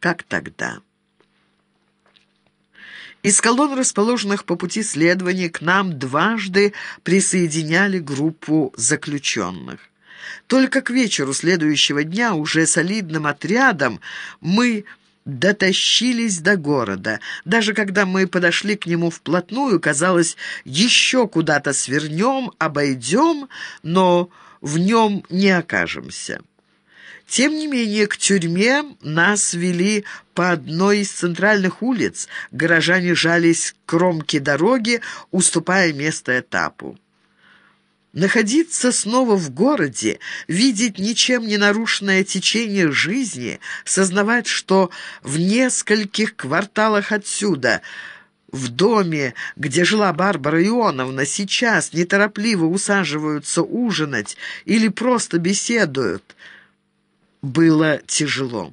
как тогда. Из колонн, расположенных по пути следования, к нам дважды присоединяли группу заключенных. Только к вечеру следующего дня уже солидным отрядом мы дотащились до города. Даже когда мы подошли к нему вплотную, казалось, еще куда-то свернем, обойдем, но в нем не окажемся. Тем не менее, к тюрьме нас вели по одной из центральных улиц. Горожане жались к кромке дороги, уступая место этапу. Находиться снова в городе, видеть ничем не нарушенное течение жизни, сознавать, что в нескольких кварталах отсюда, в доме, где жила Барбара Ионовна, сейчас неторопливо усаживаются ужинать или просто беседуют, было тяжело.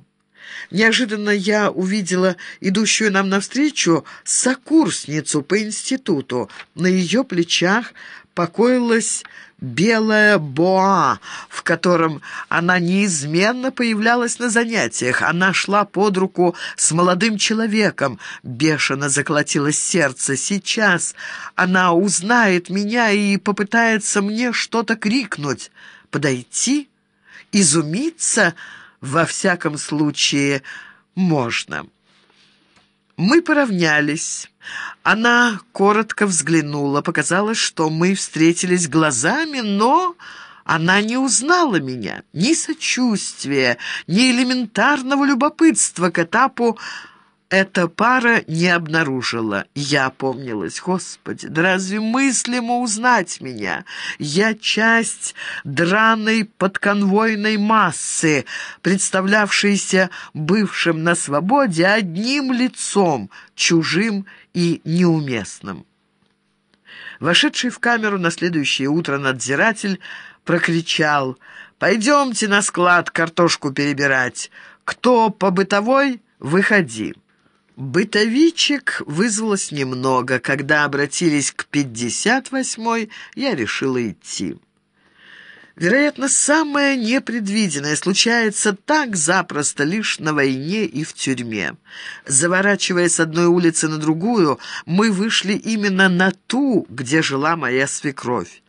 Неожиданно я увидела идущую нам навстречу сокурсницу по институту. На ее плечах покоилась белая боа, в котором она неизменно появлялась на занятиях. Она шла под руку с молодым человеком. Бешено заколотилось сердце. Сейчас она узнает меня и попытается мне что-то крикнуть. Подойти? Изумиться? Во всяком случае, можно». Мы поравнялись. Она коротко взглянула. Показалось, что мы встретились глазами, но она не узнала меня. Ни сочувствия, ни элементарного любопытства к этапу эта пара не обнаружила. Я помнилась, Господи, да разве мыслимо узнать меня? Я часть драной подконвойной массы, представлявшейся бывшим на свободе одним лицом, чужим и неуместным. Вошедший в камеру на следующее утро надзиратель прокричал «Пойдемте на склад картошку перебирать. Кто по бытовой, выходи». Бытовичек вызвалось немного. Когда обратились к 58-й, я решила идти. Вероятно, самое непредвиденное случается так запросто лишь на войне и в тюрьме. Заворачивая с одной улицы на другую, мы вышли именно на ту, где жила моя свекровь.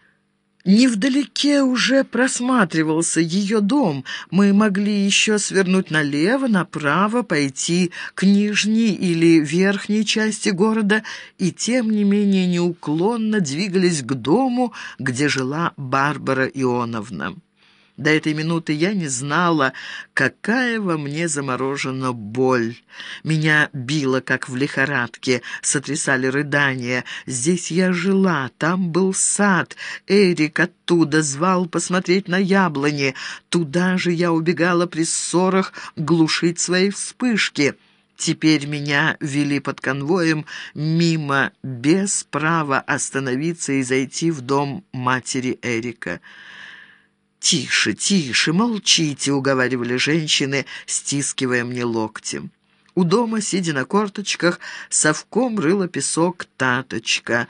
Невдалеке уже просматривался ее дом. Мы могли еще свернуть налево, направо, пойти к нижней или верхней части города, и тем не менее неуклонно двигались к дому, где жила Барбара Ионовна. До этой минуты я не знала, какая во мне заморожена боль. Меня било, как в лихорадке, сотрясали рыдания. Здесь я жила, там был сад. Эрик оттуда звал посмотреть на яблони. Туда же я убегала при ссорах глушить свои вспышки. Теперь меня вели под конвоем мимо, без права остановиться и зайти в дом матери Эрика. «Тише, тише, молчите», — уговаривали женщины, стискивая мне локти. У дома, сидя на корточках, совком рыла песок Таточка.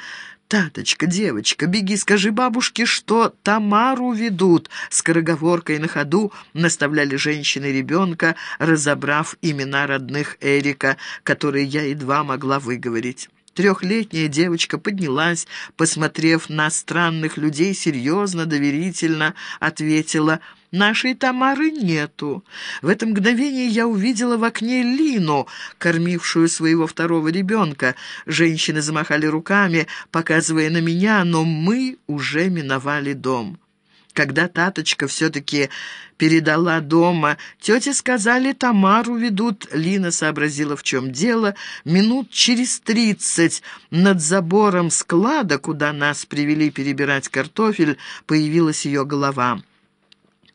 «Таточка, девочка, беги, скажи бабушке, что Тамару ведут!» Скороговоркой на ходу наставляли женщины ребенка, разобрав имена родных Эрика, которые я едва могла выговорить. Трехлетняя девочка поднялась, посмотрев на странных людей, серьезно, доверительно ответила «Нашей Тамары нету». В это мгновение я увидела в окне Лину, кормившую своего второго ребенка. Женщины замахали руками, показывая на меня, но мы уже миновали дом. Когда Таточка все-таки передала дома, тети сказали, Тамару ведут. Лина сообразила, в чем дело. Минут через тридцать над забором склада, куда нас привели перебирать картофель, появилась ее голова.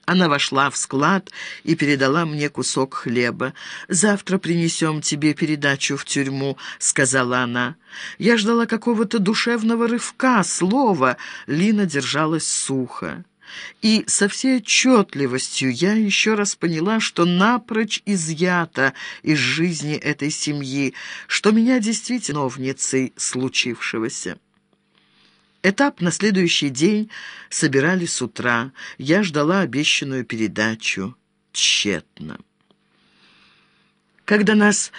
Она вошла в склад и передала мне кусок хлеба. «Завтра принесем тебе передачу в тюрьму», — сказала она. Я ждала какого-то душевного рывка, слова. Лина держалась сухо. И со всей отчетливостью я еще раз поняла, что напрочь изъята из жизни этой семьи, что меня действительно виновницей случившегося. Этап на следующий день собирали с утра. Я ждала обещанную передачу. Тщетно. когда нас